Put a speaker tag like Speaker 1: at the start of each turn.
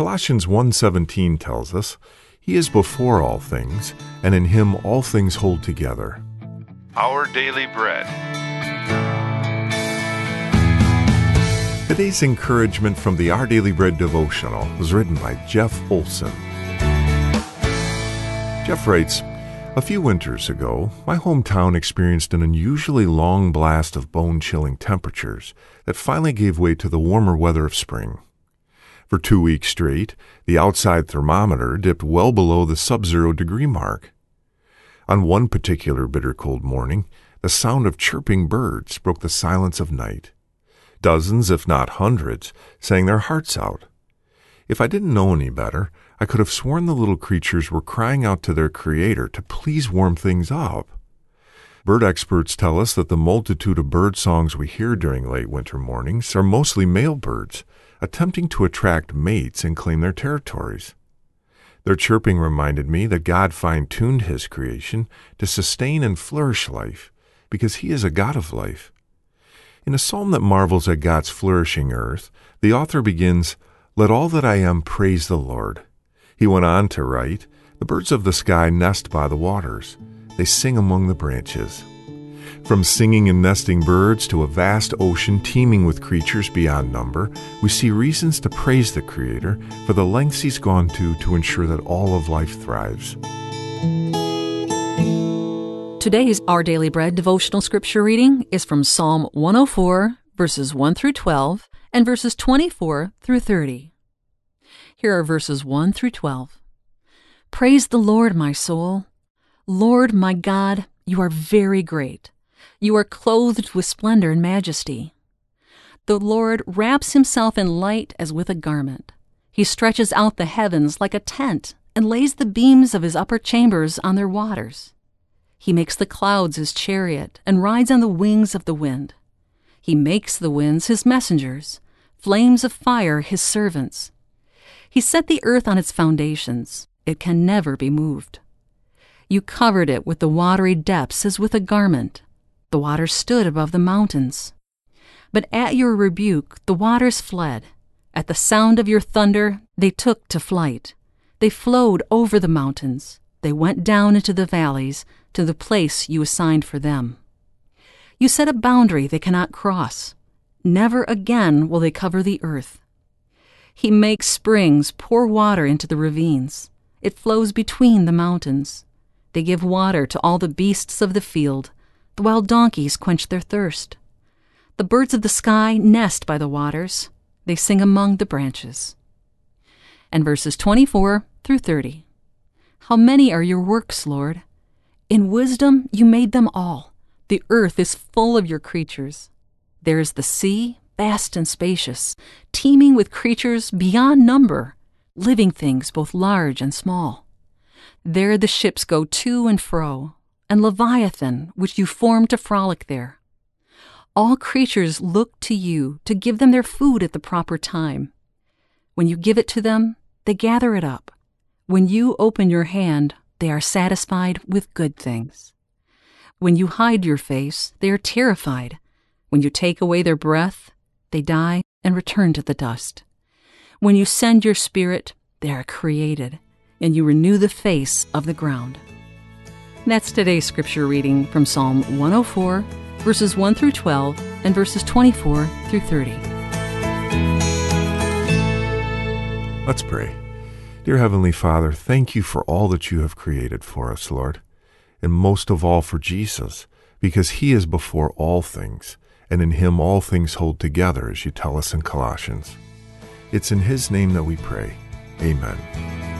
Speaker 1: Colossians 1:17 tells us, "He is before all things, and in him all things hold together."
Speaker 2: Our Daily Bread.
Speaker 1: Today's encouragement from the Our Daily Bread devotional was written by Jeff Olson. Jeff writes, a few winters ago, my hometown experienced an unusually long blast of bone chilling temperatures that finally gave way to the warmer weather of spring. For two weeks straight, the outside thermometer dipped well below the sub zero degree mark. On one particular bitter cold morning, the sound of chirping birds broke the silence of night. Dozens, if not hundreds, sang their hearts out. If I didn't know any better, I could have sworn the little creatures were crying out to their Creator to please warm things up. Bird experts tell us that the multitude of bird songs we hear during late winter mornings are mostly male birds, attempting to attract mates and claim their territories. Their chirping reminded me that God fine tuned His creation to sustain and flourish life, because He is a God of life. In a psalm that marvels at God's flourishing earth, the author begins, Let all that I am praise the Lord. He went on to write, The birds of the sky nest by the waters, they sing among the branches. From singing and nesting birds to a vast ocean teeming with creatures beyond number, we see reasons to praise the Creator for the lengths He's gone to to ensure that all of life thrives.
Speaker 3: Today's Our Daily Bread devotional scripture reading is from Psalm 104, verses 1 through 12, and verses 24 through 30. Here are verses 1 through 12. Praise the Lord, my soul. Lord, my God, you are very great. You are clothed with splendor and majesty. The Lord wraps himself in light as with a garment. He stretches out the heavens like a tent and lays the beams of his upper chambers on their waters. He makes the clouds his chariot and rides on the wings of the wind. He makes the winds his messengers, flames of fire his servants. He set the earth on its foundations. It can never be moved. You covered it with the watery depths as with a garment. The waters stood above the mountains. But at your rebuke, the waters fled. At the sound of your thunder, they took to flight. They flowed over the mountains. They went down into the valleys to the place you assigned for them. You set a boundary they cannot cross. Never again will they cover the earth. He makes springs pour water into the ravines. It flows between the mountains. They give water to all the beasts of the field. Wild donkeys quench their thirst. The birds of the sky nest by the waters. They sing among the branches. And verses 24 through 30. How many are your works, Lord? In wisdom you made them all. The earth is full of your creatures. There is the sea, vast and spacious, teeming with creatures beyond number, living things both large and small. There the ships go to and fro, and Leviathan, which you formed to frolic there. All creatures look to you to give them their food at the proper time. When you give it to them, they gather it up. When you open your hand, they are satisfied with good things. When you hide your face, they are terrified. When you take away their breath, they die and return to the dust. When you send your spirit, they are created, and you renew the face of the ground. That's today's scripture reading from Psalm 104, verses 1 through 12, and verses 24 through 30.
Speaker 1: Let's pray. Dear Heavenly Father, thank you for all that you have created for us, Lord, and most of all for Jesus, because he is before all things and in him all things hold together, as you tell us in Colossians. It's in his name that we pray. Amen.